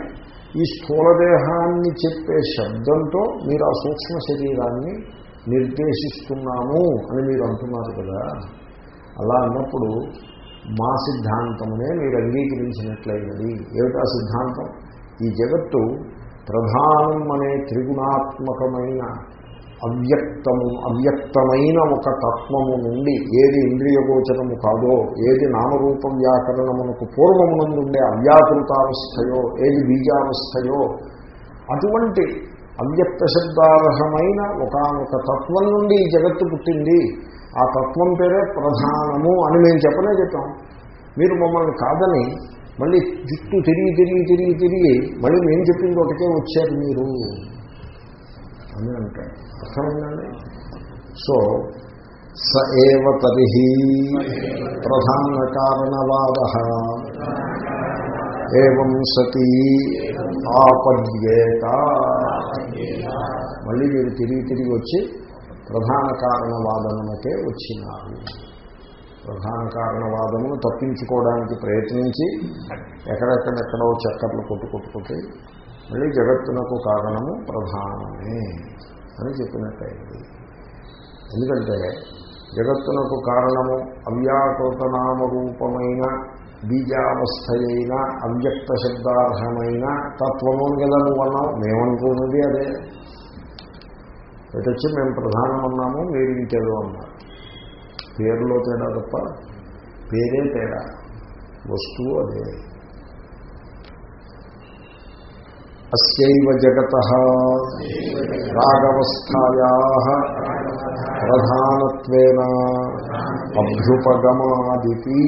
ఈ స్థూలదేహాన్ని చెప్పే శబ్దంతో మీరు ఆ సూక్ష్మ శరీరాన్ని నిర్దేశిస్తున్నాము అని మీరు అంటున్నారు కదా. అలా అన్నప్పుడు మా సిద్ధాంతమునే మీరు అంగీకరించినట్లయినది. ఏమిటా సిద్ధాంతం? ఈ జగత్తు ప్రధానం అనే త్రిగుణాత్మకమైన అవ్యక్తము అవ్యక్తమైన ఒక తత్వము నుండి ఏది ఇంద్రియగోచరము కాదో ఏది నామరూపం వ్యాకరణమునకు పూర్వమునందుండే అవ్యాకృతావస్థయో ఏది బీజావస్థయో అటువంటి అవ్యక్త శబ్దార్హమైన ఒకనొక తత్వం నుండి ఈ జగత్తు పుట్టింది. ఆ తత్వం పేరే ప్రధానము అని మేము చెప్పనే చెప్పాం. మీరు మమ్మల్ని కాదని మళ్ళీ చుట్టూ తిరిగి తిరిగి తిరిగి తిరిగి మళ్ళీ మేము చెప్పింది ఒకటే వచ్చారు మీరు అని అంటాడు అర్థమైందండి? సో స ఏవ తరిహి ప్రధాన కారణవాద ఏం సతీ ఆపద్యేత. మళ్ళీ మీరు తిరిగి తిరిగి వచ్చి ప్రధాన కారణవాదమునకే వచ్చినారు ప్రధాన కారణవాదమును తప్పించుకోవడానికి ప్రయత్నించి ఎక్కడెక్కడెక్కడో చక్కర్లు కొట్టుకొట్టుకుంటే మళ్ళీ జగత్తునకు కారణము ప్రధానమే అని చెప్పినట్టయింది. ఎందుకంటే జగత్తునకు కారణము అవ్యాకృతనామ రూపమైన బీజావస్థయైన అవ్యక్త శబ్దార్హమైన తత్వము అని కదా నువ్వు అన్నావు మేమనుకున్నది అదే. వచ్చి మేము ప్రధానం అన్నాము మీరు ఇంకేదో అన్నారు. పేరులో తేడా తప్ప పేరే తేడా. వస్తువు అదే. అస్యవ జగత రాగవస్థాయా ప్రధానత్వేన అభ్యుపగమాదితి.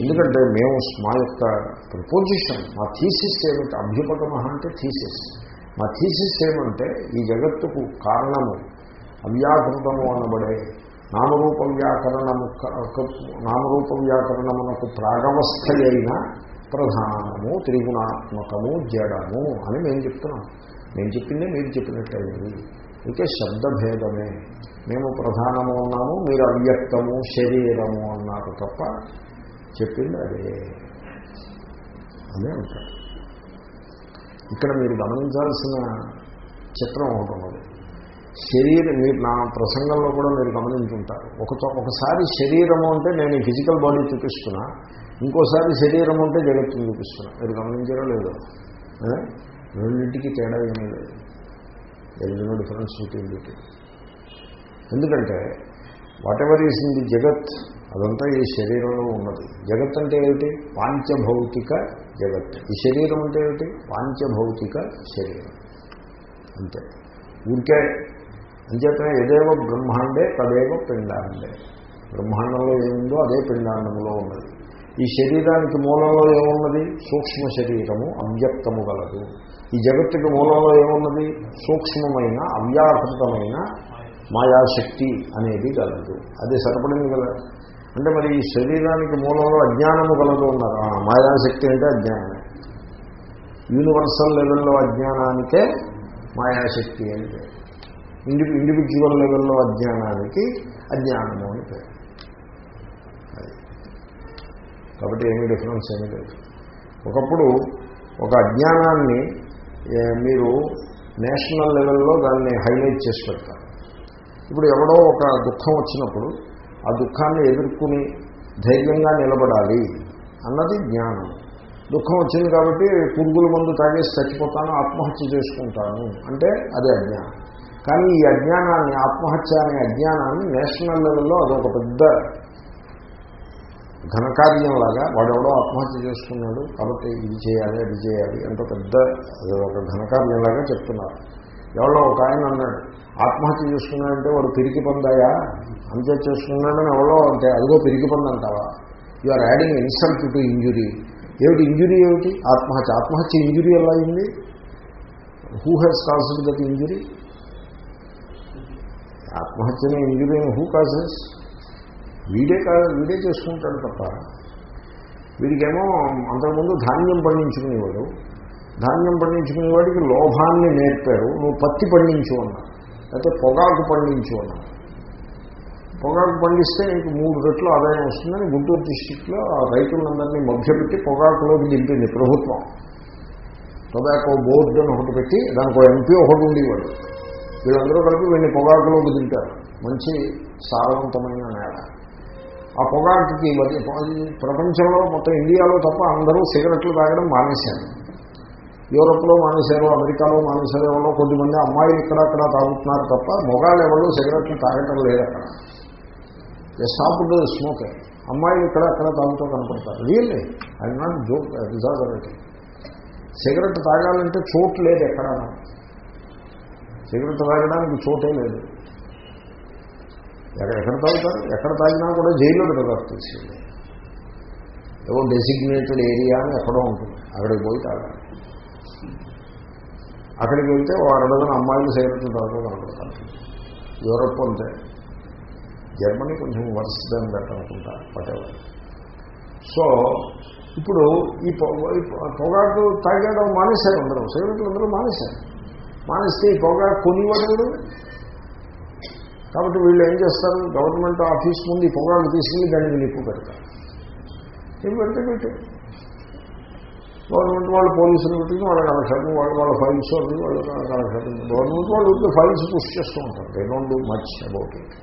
ఎందుకంటే మేము మా యొక్క ప్రపోజిషన్ మా థీసిస్ ఏమిటి? అభ్యుపగమ అంటే థీసిస్ మా థీసిస్ ఏమంటే ఈ జగత్తుకు కారణము అవ్యాకృతము అనబడే నామరూప వ్యాకరణము నామరూప వ్యాకరణమునకు ప్రాగవస్థ అయిన ప్రధానము త్రిగుణాత్మకము జడము అని మేము చెప్తున్నాం. మేము చెప్పింది మీరు చెప్పినట్టయింది. ఇంకే శబ్దభేదమే. మేము ప్రధానము అన్నాము మీరు అవ్యక్తము శరీరము అన్నారు తప్ప చెప్పింది అదే. అదే ఉంటాడు ఇక్కడ మీరు గమనించాల్సిన చిత్రం ఒకటి ఉన్నది. శరీరం మీరు నా ప్రసంగంలో కూడా మీరు గమనించుంటారు. ఒక ఒకసారి శరీరము అంటే నేను ఫిజికల్ బాడీ చూపిస్తున్నా ఇంకోసారి శరీరం అంటే జగత్తుని చూపిస్తున్నా. మీరు గమనించడం లేదో? రెండింటికి తేడా ఏమీ లేదు. ఎన్నో డిఫరెన్స్ ఉంటుంది ఎందుకంటే whatever is in the జగత్ అదంతా ఈ శరీరంలో ఉన్నది. జగత్ అంటే ఏమిటి? పాంచభౌతిక జగత్. ఈ శరీరం అంటే ఏమిటి? పాంచభౌతిక శరీరం. అంతే. ఊరికే అంచేతనే ఏదేవ బ్రహ్మాండే తదేవ పిండాండే. బ్రహ్మాండంలో ఏముందో అదే పిండాండంలో ఉన్నది. ఈ శరీరానికి మూలంలో ఏమున్నది? సూక్ష్మ శరీరము అవ్యక్తము గలదు. ఈ జగత్తుకి మూలంలో ఏమున్నది? సూక్ష్మమైన అవ్యాకృతమైన మాయాశక్తి అనేది గలదు. అది సరిపడింది కదా? అంటే మరి ఈ శరీరానికి మూలంలో అజ్ఞానము కలదు ఉన్నారు మాయాశక్తి అంటే అజ్ఞానం యూనివర్సల్ లెవెల్లో అజ్ఞానానికే మాయాశక్తి అంటే ఇండి ఇండివిజువల్ లెవెల్లో అజ్ఞానానికి అజ్ఞానము అని పేరు. కాబట్టి ఏమీ డిఫరెన్స్ ఏమీ లేదు. ఒకప్పుడు ఒక అజ్ఞానాన్ని మీరు నేషనల్ లెవెల్లో దాన్ని హైలైట్ చేసి పెడతారు. ఇప్పుడు ఎవడో ఒక దుఃఖం వచ్చినప్పుడు ఆ దుఃఖాన్ని ఎదుర్కొని ధైర్యంగా నిలబడాలి అన్నది జ్ఞానం. దుఃఖం వచ్చింది కాబట్టి పురుగుల మందు తాగేసి చచ్చిపోతాను ఆత్మహత్య చేసుకుంటాను అంటే అదే అజ్ఞానం. కానీ ఈ అజ్ఞానాన్ని ఆత్మహత్య అనే అజ్ఞానాన్ని నేషనల్ లెవెల్లో అదొక పెద్ద ఘనకార్యంలాగా వాడెవడో ఆత్మహత్య చేసుకున్నాడు కాబట్టి ఇది చేయాలి అది చేయాలి అంత పెద్ద ఒక ఘనకార్యంలాగా చెప్తున్నారు. ఎవరో ఒక ఆయన అన్నాడు ఆత్మహత్య చేసుకున్నాడంటే వాడు పిరికి పొందాయా? అంతే చేస్తున్నాడని ఎవరో అంటే అదిగో పెరిగిపోందంటావా you are adding insult to injury ఏమిటి ఇంజురీ ఏమిటి? ఆత్మహత్య. ఆత్మహత్య ఇంజురీ ఎలా అయింది? Who has caused that injury ఆత్మహత్యని injury who causes వీడే కాదు వీడే చేసుకుంటాడు తప్ప. వీడికేమో అంతకుముందు ధాన్యం పండించుకునేవాడు. ధాన్యం పండించుకునేవాడికి లోభాన్ని నేర్పారు. నువ్వు పత్తి పండించు అన్నా లేకపోతే పొగాకు పండించు అన్నా పొగాకు పండిస్తే నీకు మూడు రెట్లు ఆదాయం వస్తుందని గుంటూరు డిస్టిక్లో రైతులందరినీ మభ్యపెట్టి పొగాకులోకి దింపింది ప్రభుత్వం. టొబాకో బోర్డు అని ఒకటి పెట్టి దానికి ఎంపీ ఒకటి ఉండేవాడు. వీళ్ళందరూ కలిపి వీళ్ళని పొగాకులోకి దింపారు. మంచి సారవంతమైన నేల. ఆ పొగాకుకి ప్రపంచంలో మొత్తం ఇండియాలో తప్ప అందరూ సిగరెట్లు తాగడం మానేశారు. యూరోప్లో మానేశారు అమెరికాలో మానేశారు ఎవరో కొద్దిమంది అమ్మాయిలు ఇక్కడక్కడ తాగుతున్నారు తప్ప మొగాళ్ళు ఎవరు సిగరెట్లు తాగటం లేదు అక్కడ. స్టాప్ స్మోక్ అమ్మాయిలు ఇక్కడ అక్కడ తాగుతూ కనపడతారు. రియల్లీ ఐ నాట్ జోక్ రిజార్వరేటింగ్ సిగరెట్ తాగాలంటే చోటు లేదు ఎక్కడ సిగరెట్ తాగడానికి చోటే లేదు. ఎక్కడ ఎక్కడ తాగుతారు? ఎక్కడ తాగినా కూడా జైల్లో పెడతారు తీసుకెళ్ళి. ఏవో డెసిగ్నేటెడ్ ఏరియా అని ఎక్కడో ఉంటుంది. అక్కడికి పోయి తాగాలి. అక్కడికి వెళ్తే ఓ అరడదన అమ్మాయిలు సిగరెట్లు తాగుతూ కనపడతారు. యూరప్ అంతే. జర్మనీ కొంచెం వర్స్ దాన్ని బెటర్ అనుకుంటా పటేవర్ సో ఇప్పుడు ఈ పొగాకు తాగడం మానేశారు అందరూ సిగరెట్లు అందరూ మానేశారు. మానేస్తే ఈ పొగాకు కొనివాడు కాబట్టి వీళ్ళు ఏం చేస్తారు? గవర్నమెంట్ ఆఫీస్ ముందు ఈ పొగాకు తీసుకుని దానికి నిప్పు పెడతారు. నిప్పు పెడితే పెట్టి గవర్నమెంట్ వాళ్ళు పోలీసులు పెట్టుకుని వాళ్ళ కలక్షేపం వాళ్ళ వాళ్ళ ఫైల్స్ వాళ్ళు వాళ్ళ కలక్షేపం గవర్నమెంట్ వాళ్ళు ఫైల్స్ పుష్ చేస్తూ ఉంటారు. They don't do much about it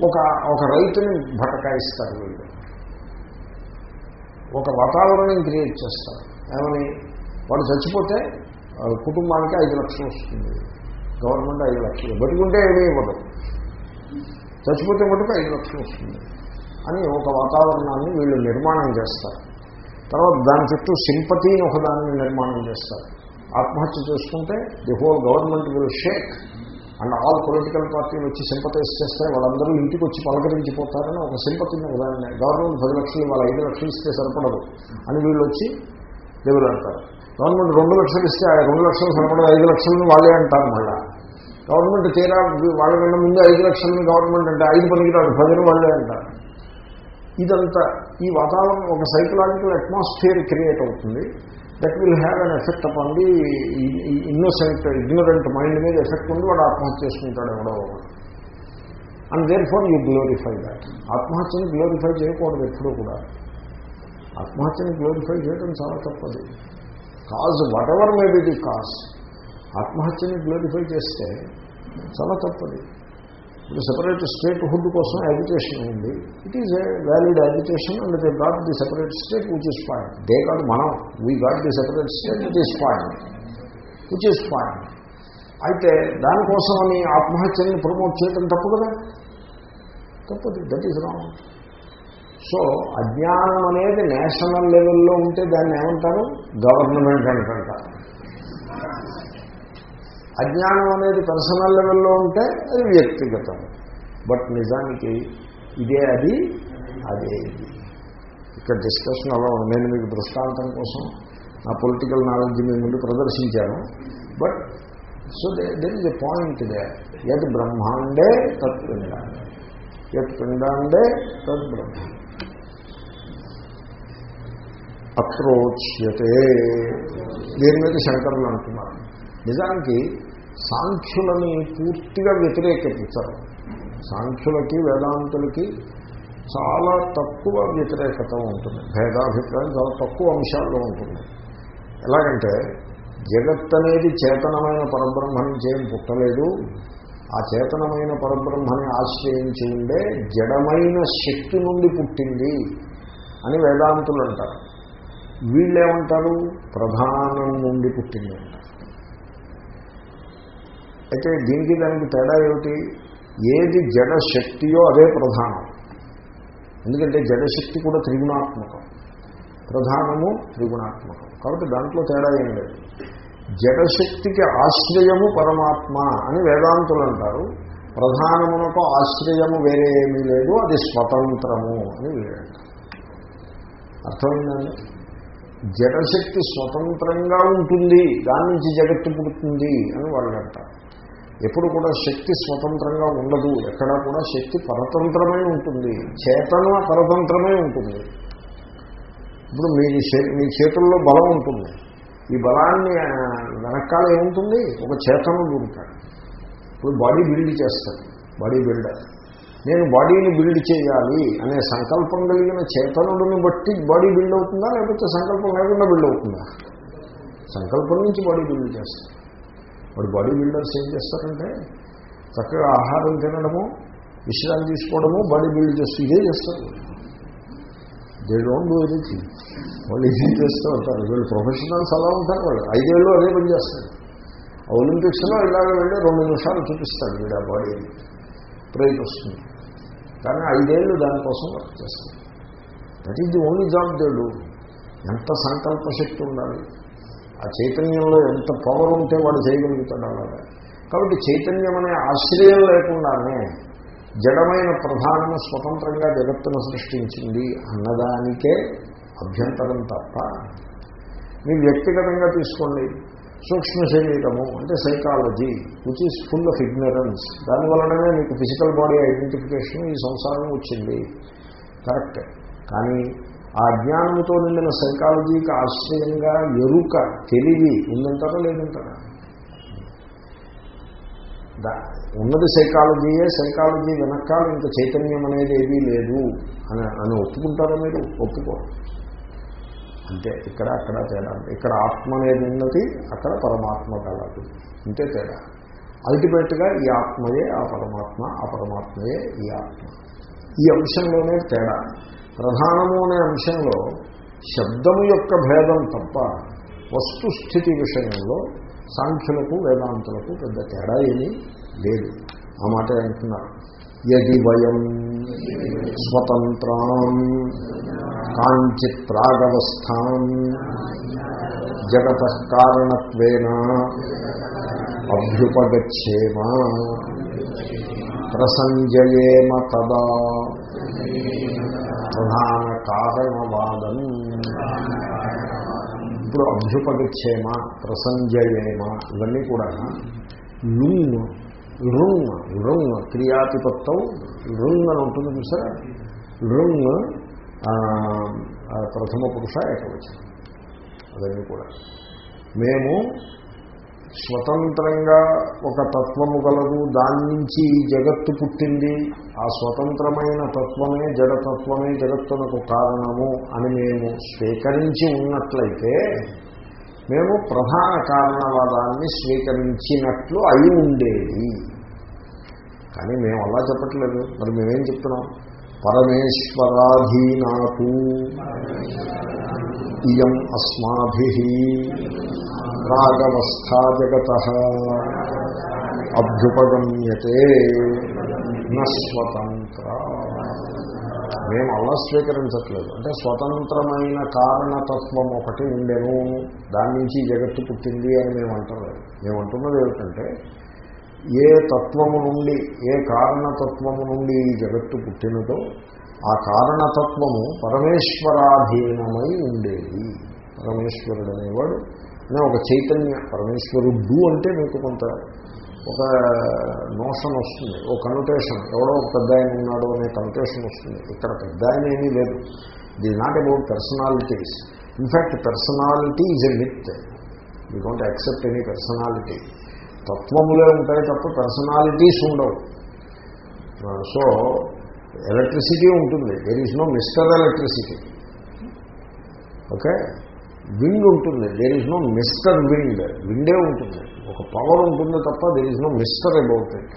ఒక ఒక రైతుని భటకాయిస్తారు వీళ్ళు. ఒక వాతావరణం క్రియేట్ చేస్తారు. ఏమని? వాడు చచ్చిపోతే కుటుంబానికి ఐదు లక్షలు వస్తుంది. గవర్నమెంట్ ఐదు లక్షలు. బతుకుంటే ఏమీ ఇవ్వదు. చచ్చిపోతే మటుకు ఐదు లక్షలు వస్తుంది అని ఒక వాతావరణాన్ని వీళ్ళు నిర్మాణం చేస్తారు. తర్వాత దాని చుట్టూ సింపతిని ఒకదాన్ని నిర్మాణం చేస్తారు. ఆత్మహత్య చేసుకుంటే the whole government will shake. And all political పార్టీలు వచ్చి సింపతైజ్ చేస్తే వాళ్ళందరూ ఇంటికి వచ్చి పలకరించిపోతారని ఒక సింపతిని ఉదాహరణ. గవర్నమెంట్ పది లక్షలు వాళ్ళ ఐదు లక్షలు ఇస్తే సరిపడదు అని వీళ్ళు వచ్చి దేవుడు అంటారు. గవర్నమెంట్ రెండు లక్షలు ఇస్తే ఆ రెండు లక్షలు సరిపడదు ఐదు లక్షలను వాళ్ళే అంటారు మళ్ళా. గవర్నమెంట్ తీరా వాళ్ళకన్నా ముందు ఐదు లక్షలను గవర్నమెంట్ అంటే ఐదు పనికిరాడు పదిని వాళ్ళే అంటారు. ఇదంతా ఈ వాతావరణం ఒక సైకలాజికల్ అట్మాస్ఫియర్ క్రియేట్ అవుతుంది. That will have an effect up the innocent ignorant mind మీద ఎఫెక్ట్ ఉంది వాడు ఆత్మహత్య చేసుకుంటాడు ఎవడో and therefore you glorify that ఆత్మహత్యని glorify చేయకూడదు ఎప్పుడూ కూడా. ఆత్మహత్యని గ్లోరిఫై చేయడం చాలా తప్పది. Cause whatever may be the cause ఆత్మహత్యని glorify చేస్తే చాలా తప్పది. ఇప్పుడు సపరేట్ స్టేట్ హుడ్ కోసం అజిటేషన్ ఉంది. It is a valid agitation and they got the separate state which is point they కాదు మనం. We got the separate state which is point which is point అయితే దానికోసమని ఆత్మహత్యని ప్రమోట్ చేయడం తప్పు కదా? తప్పదు. దట్ ఈజ్ రాంగ్ సో అజ్ఞానం అనేది నేషనల్ లెవెల్లో ఉంటే దాన్ని ఏమంటారు? గవర్నమెంట్ అంటారు. అజ్ఞానం అనేది పర్సనల్ లెవెల్లో ఉంటే అది వ్యక్తిగతం. బట్ నిజానికి ఇదే అది అదే ఇది. ఇక్కడ డిస్కషన్ అలా నేను మీకు దృష్టాంతం కోసం నా పొలిటికల్ నాలెడ్జ్ మీ ముందు ప్రదర్శించాను. But so there is a point they యత్ బ్రహ్మాండే తత్ పిండాండే. యత్ పిండాండే తద్ బ్రహ్మ అప్రోచ్యతే. దీని మీద శంకరులు అంటున్నారు? నిజానికి సాంఖ్యులని పూర్తిగా వ్యతిరేకించరు. సాంఖ్యులకి వేదాంతులకి చాలా తక్కువ వ్యతిరేకత ఉంటుంది. భేదాభిప్రాయం చాలా తక్కువ అంశాల్లో ఉంటుంది. ఎలాగంటే జగత్ అనేది చేతనమైన పరబ్రహ్మ నుంచి ఏం పుట్టలేదు. ఆ చేతనమైన పరబ్రహ్మని ఆశ్రయించి ఉండే జడమైన శక్తి నుండి పుట్టింది అని వేదాంతులు అంటారు. వీళ్ళేమంటారు? ప్రధానం నుండి పుట్టింది అంటారు. అయితే దీనికి దానికి తేడా ఏమిటి? ఏది జడ శక్తియో అదే ప్రధానం. ఎందుకంటే జడశక్తి కూడా త్రిగుణాత్మకం. ప్రధానము త్రిగుణాత్మకం. కాబట్టి దాంట్లో తేడా ఏం లేదు. జడశక్తికి ఆశ్రయము పరమాత్మ అని వేదాంతులు అంటారు. ప్రధానమునకు ఆశ్రయము వేరే ఏమీ లేదు అది స్వతంత్రము అని వీళ్ళంటారు అర్థమైందండి? జడశక్తి స్వతంత్రంగా ఉంటుంది దాని నుంచి జగత్తు పుడుతుంది అని వాళ్ళు అంటారు. ఎప్పుడు కూడా శక్తి స్వతంత్రంగా ఉండదు. ఎక్కడా కూడా శక్తి పరతంత్రమై ఉంటుంది. చేతన పరతంత్రమై ఉంటుంది. ఇప్పుడు మీ మీ చేతుల్లో బలం ఉంటుంది. ఈ బలాన్ని వెనకాల ఏముంటుంది? ఒక చేతనుడు ఉంటాడు ఇప్పుడు బాడీ బిల్డ్ చేస్తాడు. Body builder. నేను బాడీని బిల్డ్ చేయాలి అనే సంకల్పం కలిగిన చేతనుడిని బట్టి బాడీ బిల్డ్ అవుతుందా? లేకపోతే సంకల్పం లేకుండా బిల్డ్ అవుతుందా? సంకల్పం నుంచి బాడీ బిల్డ్ చేస్తాడు. వాడు బాడీ బిల్డర్స్ ఏం చేస్తారంటే చక్కగా ఆహారం తినడము విశ్రాంతి తీసుకోవడము బాడీ బిల్డ్ చేస్తూ ఇదే చేస్తారు. దే డోంట్ డూ ఎనీథింగ్ వాళ్ళు ఇదే చేస్తూ ఉంటారు? వీళ్ళు ప్రొఫెషనల్స్ అలా ఉంటారు వాళ్ళు. ఐదేళ్ళు అదే పని చేస్తారు. ఒలింపిక్స్లో ఇలాగ వెళ్ళి రెండు నిమిషాలు చూపిస్తాడు వీడు ఆ బాడీ. ప్రైజ్ వస్తుంది. కానీ ఐదేళ్ళు దానికోసం వర్క్ చేస్తారు. That is the only job they do ఎంత సంకల్ప శక్తి ఉండాలి? ఆ చైతన్యంలో ఎంత పవర్ ఉంటే వాడు చేయగలుగుతాడు అలాగా. కాబట్టి చైతన్యం అనే ఆశ్రయం లేకుండానే జడమైన ప్రధానము స్వతంత్రంగా జగత్తును సృష్టించింది అన్నదానికే అభ్యంతరం తప్ప మీ వ్యక్తిగతంగా తీసుకోండి. సూక్ష్మ శరీరము అంటే psychology which is full of ignorance దానివల్లనే మీకు ఫిజికల్ బాడీ ఐడెంటిఫికేషన్ ఈ సంసారం వచ్చింది. కరెక్ట్ కానీ ఆ అజ్ఞానంతో నిండిన సైకాలజీకి ఆశ్రయంగా ఎరుక తెలివి ఉందంటారా లేదంటారా? ఉన్నది సైకాలజీయే సైకాలజీ వెనకాల ఇంకా చైతన్యం అనేది ఏదీ లేదు అని అని ఒప్పుకుంటారా మీరు? ఒప్పుకోరు అంటే ఇక్కడ అక్కడ తేడా ఇక్కడ ఆత్మ అనేది ఉన్నది అక్కడ పరమాత్మ కలదు. ఇంతే తేడా. అల్టిమేట్గా ఈ ఆత్మయే ఆ పరమాత్మ ఆ పరమాత్మయే ఈ ఆత్మ. ఈ అంశంలోనే తేడా. ప్రధానము అనే అంశంలో శబ్దము యొక్క భేదం తప్ప వస్తుస్థితి విషయంలో సాంఖ్యులకు వేదాంతులకు పెద్ద తేడా ఏమీ లేదు. ఆ మాట అంటున్నారు. యది వయం స్వతంత్రాం కాంచిత్ ప్రాగవస్థాం జగత కారణత్వేన అభ్యుపగచ్చేమ ప్రసంజయేమ తదా ప్రధాన కారణవాదం ఇప్పుడు అభ్యుపగచ్చేమ ప్రసంజయేమ ఇవన్నీ కూడా లుంగ్ రుంగ్ రుంగ్ క్రియాతిపత్తం రుంగ్ అని ఉంటుంది చూసారా రుంగ్ ప్రథమ పురుష ఏకవచనం. అవన్నీ కూడా. మేము స్వతంత్రంగా ఒక తత్వము గలదు దాని నుంచి ఈ జగత్తు పుట్టింది. ఆ స్వతంత్రమైన తత్వమే జడతత్వమే జగత్తునకు కారణము అని మేము స్వీకరించి ఉన్నట్లయితే మేము ప్రధాన కారణవాదాన్ని స్వీకరించినట్లు అయి ఉండేది. కానీ మేము అలా చెప్పట్లేదు. మరి మేమేం చెప్తున్నాం? పరమేశ్వరాధీనాతు. ఇయం అస్మాభి. రాగవస్థా జగత. అభ్యుపగమ్యతే స్వతంత్ర. మేము అలా స్వీకరించట్లేదు. అంటే స్వతంత్రమైన కారణతత్వం ఒకటి ఉండేను. దాని నుంచి జగత్తు పుట్టింది అని మేము అంటలేదు మేము అంటున్నది ఏమిటంటే ఏ తత్వము నుండి ఏ కారణతత్వము నుండి ఈ జగత్తు పుట్టినదో ఆ కారణతత్వము పరమేశ్వరాధీనమై ఉండేది. పరమేశ్వరుడు అనేవాడు ఒక చైతన్య పరమేశ్వరుడు అంటే మీకు కొంత ఒక నోషన్ వస్తుంది ఒక కన్వటేషన్ ఎవడో ఒక పెద్ద ఆయన ఉన్నాడు అనే కన్వటేషన్ వస్తుంది. ఇక్కడ పెద్ద ఆయన ఏమీ లేదు. ఇది not about personalities in fact personality is a myth you don't accept any personality తత్వములే ఉంటాయి తప్ప పర్సనాలిటీస్ ఉండవు. Uh, సో ఎలక్ట్రిసిటీ ఉంటుంది. There is no mister electricity okay wind ఉంటుంది. There is no mister wind విండే ఉంటుంది. ఒక పవర్ ఉంటుంది తప్ప there is no mister about it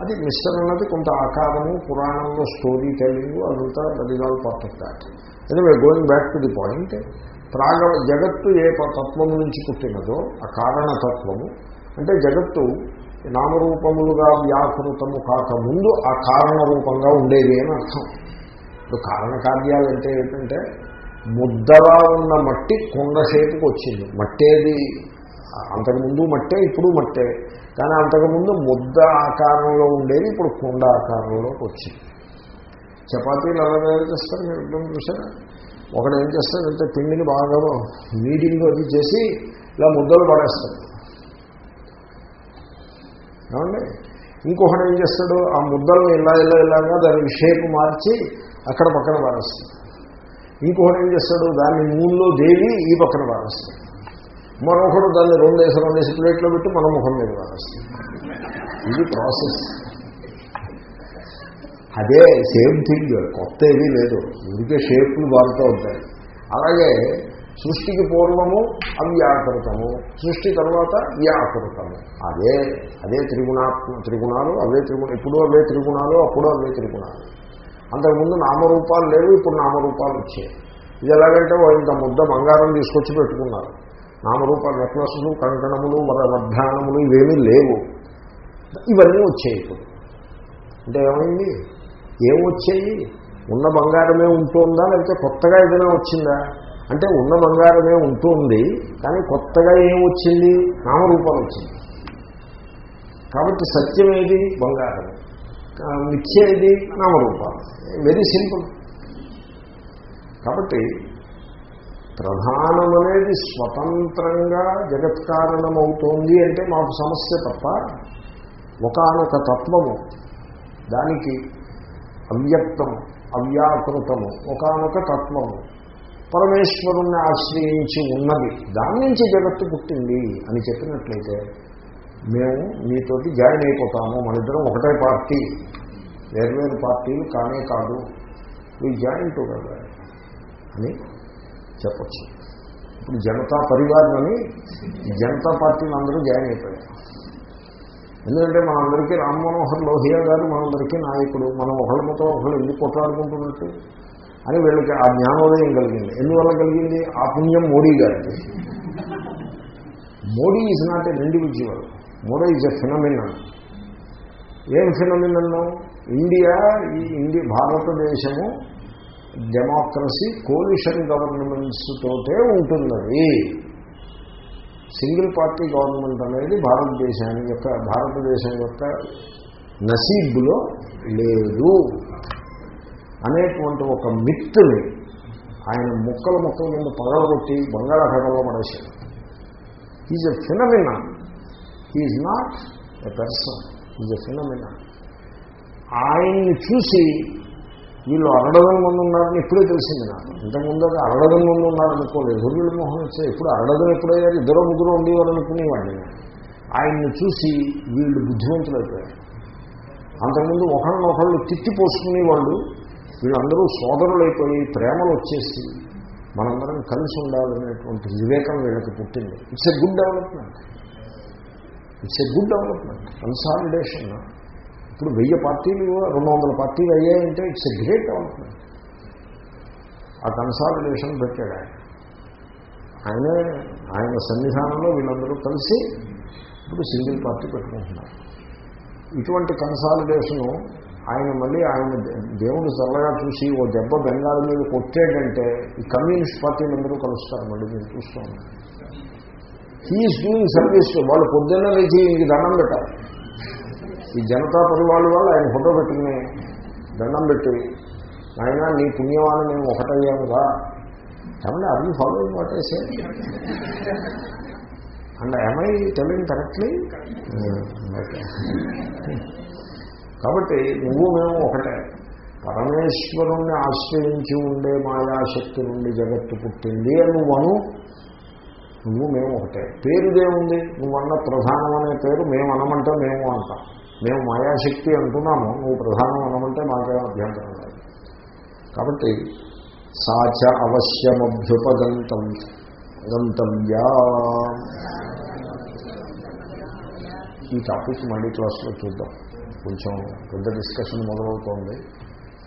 అది మిస్టర్ అన్నది కొంత ఆకారము పురాణంలో స్టోరీ టెల్లింగ్ అదంతా that is all part that anyway going back to the point ప్రాగ జగత్తు ఏ ప- తత్వము నుంచి పుట్టినదో ఆ కారణతత్వము అంటే జగత్తు నామరూపములుగా వ్యాకృతము కాకముందు ఆ కారణ రూపంగా ఉండేది అని అర్థం. ఇప్పుడు కారణకార్యాలు అంటే ఏంటంటే ముద్దలా ఉన్న మట్టి కొండ షేపుకి వచ్చింది. మట్టేది అంతకుముందు మట్టే ఇప్పుడు మట్టే. కానీ అంతకుముందు ముద్ద ఆకారంలో ఉండేది ఇప్పుడు కొండ ఆకారంలోకి వచ్చింది. చపాతీలు ఎలా తయారు చేస్తారు మీరు ఎప్పుడైనా చూసారా ఒకడు ఏం చేస్తాడంటే పిండిని బాగా మీటింగ్ అది చేసి ఇలా ముద్దలు పడేస్తాడు. ఏమండి? ఇంకొకడు ఏం చేస్తాడు? ఆ ముద్దలను ఇలా ఇలా ఇలాగా దానికి షేప్ మార్చి అక్కడ పక్కన పడేస్తాడు. ఇంకొకటి ఏం చేస్తాడు? దాన్ని మూల్లో దేవి ఈ పక్కన పారేస్తాడు మరొకడు దాన్ని రెండేసి రెండేసి ప్లేట్లో పెట్టి మన ముఖం మీద పారేస్తాడు ఇది ప్రాసెస్. అదే సేమ్ థింగ్ కొత్త ఏమీ లేదు. ఊరికే షేప్లు మారుతూ ఉంటాయి. అలాగే సృష్టికి పూర్వము అవ్యాకృతము. సృష్టి తర్వాత వ్యాకృతము. అదే అదే త్రిగుణాత్మ త్రిగుణాలు అవే త్రిగుణ ఇప్పుడు అవే త్రిగుణాలు అప్పుడు అవే త్రిగుణాలు. అంతకుముందు నామరూపాలు లేవు ఇప్పుడు నామరూపాలు వచ్చాయి. ఇది ఎలాగంటే వాళ్ళు ఇంత ముద్ద బంగారం తీసుకొచ్చి పెట్టుకున్నారు. నామరూపాలు నెక్లెస్లు కంకణములు వర్ధానములు ఇవేమీ లేవు. ఇవన్నీ వచ్చాయి ఇప్పుడు. అంటే ఏమైంది? ఏం వచ్చాయి? ఉన్న బంగారమే ఉంటుందా? లేకపోతే కొత్తగా ఏదైనా వచ్చిందా? అంటే ఉన్న బంగారమే ఉంటుంది కానీ కొత్తగా ఏం వచ్చింది? నామరూపాలు వచ్చింది. కాబట్టి సత్యం ఏది? బంగారం మిథ్యేది నామరూపాలు. వెరీ సింపుల్ కాబట్టి ప్రధానమనేది స్వతంత్రంగా జగత్కారణమవుతోంది అంటే మాకు సమస్య తప్ప ఒకనొక తత్వము దానికి అవ్యక్తం అవ్యాకృతము ఒకనొక తత్వము పరమేశ్వరుణ్ణి ఆశ్రయించి ఉన్నది. దాని నుంచి జగత్తు పుట్టింది అని చెప్పినట్లయితే మేము మీతోటి జాయిన్ అయిపోతాము. మన ఇద్దరం ఒకటే పార్టీ. వేర్వేరు పార్టీలు కానే కాదు. వీ జాయిన్ టుగెదర్ అని చెప్పచ్చు. ఇప్పుడు జనతా పరివారం అని జనతా పార్టీని అందరూ జాయిన్ అయిపోయారు. ఎందుకంటే మనందరికీ రామ్ మనోహర్ లోహియా గారు మనందరికీ నాయకుడు. మనం ఒకళ్ళతో ఒకళ్ళు ఎందుకు కొట్లాడుకుంటున్నట్టు? అని వీళ్ళకి ఆ జ్ఞానోదయం కలిగింది. ఎందువల్ల కలిగింది? ఆ పుణ్యం మోడీ గారికి Modi is not an individual Modi is a phenomenon ఏం ఫినమినన్? ఇండియా ఈ ఇండి భారతదేశము డెమోక్రసీ కోలిషన్ గవర్నమెంట్స్ తోటే ఉంటున్నది. సింగిల్ పార్టీ గవర్నమెంట్ అనేది భారతదేశాన్ని యొక్క భారతదేశం యొక్క నసీబులో లేదు. అనేటువంటి ఒక మిత్తుని ఆయన ముక్కల ముక్కల ముందు పగలగొట్టి బంగాళాఖాతంలో పడేశాడు. Is a phenomena is not a person is a phenomena ఆయన్ని చూసి వీళ్ళు అరడదం మంది ఉన్నారని ఇప్పుడే తెలిసింది నాకు. ఇంతకుముందు అది అరడదం మంది ఉన్నారనుకోలేదు. హుర్రుల మోహన్ వచ్చే ఇప్పుడు అరడదం ఎప్పుడయ్యారు? ఇద్దరు ముగ్గురు ఉండేవారు అనుకునేవాడిని ఆయన్ని చూసి వీళ్ళు బుద్ధిమంతులైపోయారు. అంతకుముందు ఒకళ్ళనొకళ్ళు తిట్టి వాళ్ళు వీళ్ళందరూ సోదరులైపోయి ప్రేమలు వచ్చేసి మనందరం కలిసి ఉండాలనేటువంటి వివేకం వీళ్ళకి పుట్టింది. It's a good development it's a good development consolidation ఇప్పుడు వెయ్యి పార్టీలు రెండు వందల పార్టీలు అయ్యాయంటే ఇట్స్ ఎ గ్రేట్ డెవలప్మెంట్ ఆ కన్సాలిడేషన్ పెట్టాడు ఆయన. ఆయనే ఆయన సన్నిధానంలో వీళ్ళందరూ కలిసి ఇప్పుడు సింగిల్ పార్టీ పెట్టుకుంటున్నారు. ఇటువంటి కన్సాలిడేషను ఆయన మళ్ళీ ఆయన దేవుడు చల్లగా చూసి ఓ దెబ్బ బెంగాల్ మీద కొట్టాడంటే ఈ కమ్యూనిస్ట్ పార్టీలందరూ కలుస్తారు మళ్ళీ మీరు చూస్తూ ఉన్నారు హీఈస్ డూయింగ్ సర్వీస్ వాళ్ళు పొద్దున్న లేచి ఇంక దండం పెట్టాలి. ఈ జనతా పరివాళ్ళు వాళ్ళు ఆయన ఫోటో పెట్టుకుని దండం పెట్టి. ఆయన నీ పుణ్యవాన్ని మేము ఒకటయ్యాముగా ఏమంటే అది ఫాలోయింగ్ పట్టేసే అండ్ ఐ టెలింగ్ కరెక్ట్లీ కాబట్టి నువ్వు మేము ఒకటే. పరమేశ్వరుణ్ణి ఆశ్రయించి ఉండే మాయాశక్తి నుండి జగత్తు పుట్టింది అని నువ్వు అను. నువ్వు మేము ఒకటే. పేరుదేముంది నువ్వన్న ప్రధానం అనే పేరు మేము అనమంటే మేము అంటాం. మేము మాయాశక్తి అంటున్నాము నువ్వు ప్రధానం అనమంటే మాకేం అభ్యంతరం లేదు. కాబట్టి సాచ అవశ్యమభ్యుపగంతం గంతవ్యా ఈ టాపిక్ మళ్ళీ క్లాస్లో చూద్దాం. కొంచెం పెద్ద డిస్కషన్ మొదలవుతోంది.